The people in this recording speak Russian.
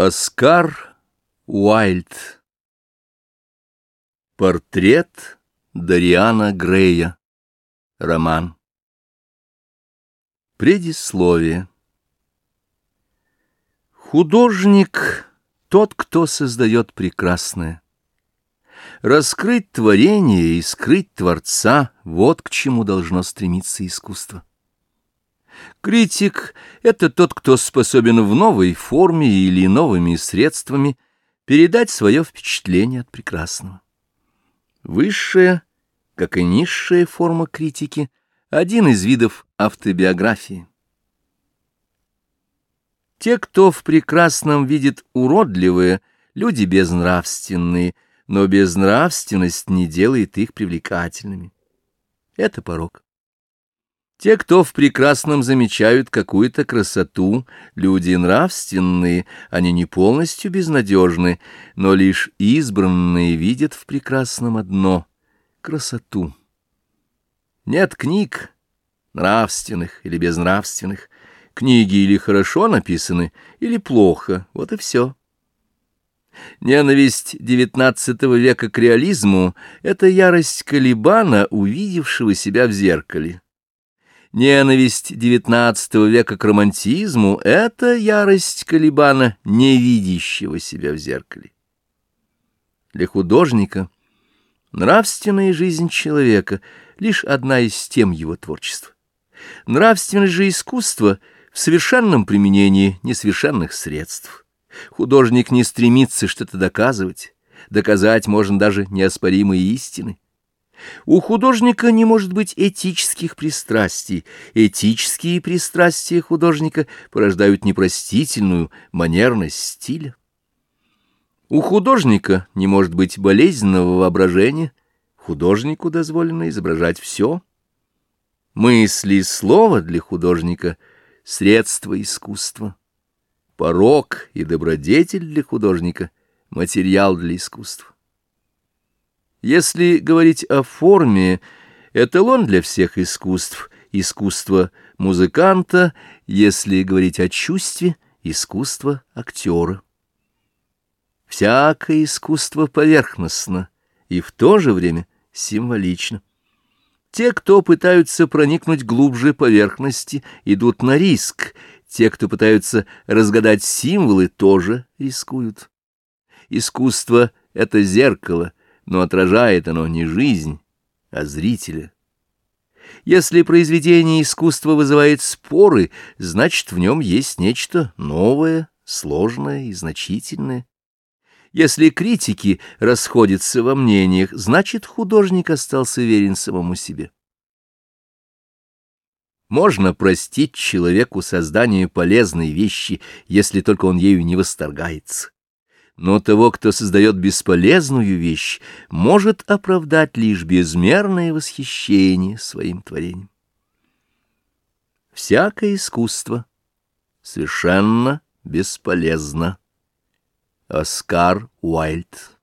Оскар Уайльд Портрет Дариана Грея Роман Предисловие Художник — тот, кто создает прекрасное. Раскрыть творение и скрыть Творца — вот к чему должно стремиться искусство. Критик — это тот, кто способен в новой форме или новыми средствами передать свое впечатление от прекрасного. Высшая, как и низшая форма критики — один из видов автобиографии. Те, кто в прекрасном видит уродливое, люди безнравственные, но безнравственность не делает их привлекательными. Это порог. Те, кто в прекрасном замечают какую-то красоту, люди нравственные, они не полностью безнадежны, но лишь избранные видят в прекрасном одно — красоту. Нет книг, нравственных или безнравственных, книги или хорошо написаны, или плохо, вот и все. Ненависть XIX века к реализму — это ярость Калибана, увидевшего себя в зеркале. Ненависть XIX века к романтизму — это ярость Калибана, не видящего себя в зеркале. Для художника нравственная жизнь человека — лишь одна из тем его творчества. Нравственность же искусство в совершенном применении несовершенных средств. Художник не стремится что-то доказывать, доказать можно даже неоспоримые истины. У художника не может быть этических пристрастий. Этические пристрастия художника порождают непростительную манерность стиля. У художника не может быть болезненного воображения. Художнику дозволено изображать все. Мысли и слово для художника — средство искусства. Порок и добродетель для художника — материал для искусства. Если говорить о форме, эталон для всех искусств, искусство музыканта, если говорить о чувстве, искусство актера. Всякое искусство поверхностно и в то же время символично. Те, кто пытаются проникнуть глубже поверхности, идут на риск, те, кто пытаются разгадать символы, тоже рискуют. Искусство — это зеркало, но отражает оно не жизнь, а зрителя. Если произведение искусства вызывает споры, значит, в нем есть нечто новое, сложное и значительное. Если критики расходятся во мнениях, значит, художник остался верен самому себе. Можно простить человеку создание полезной вещи, если только он ею не восторгается но того, кто создает бесполезную вещь, может оправдать лишь безмерное восхищение своим творением. Всякое искусство совершенно бесполезно. Оскар Уайльд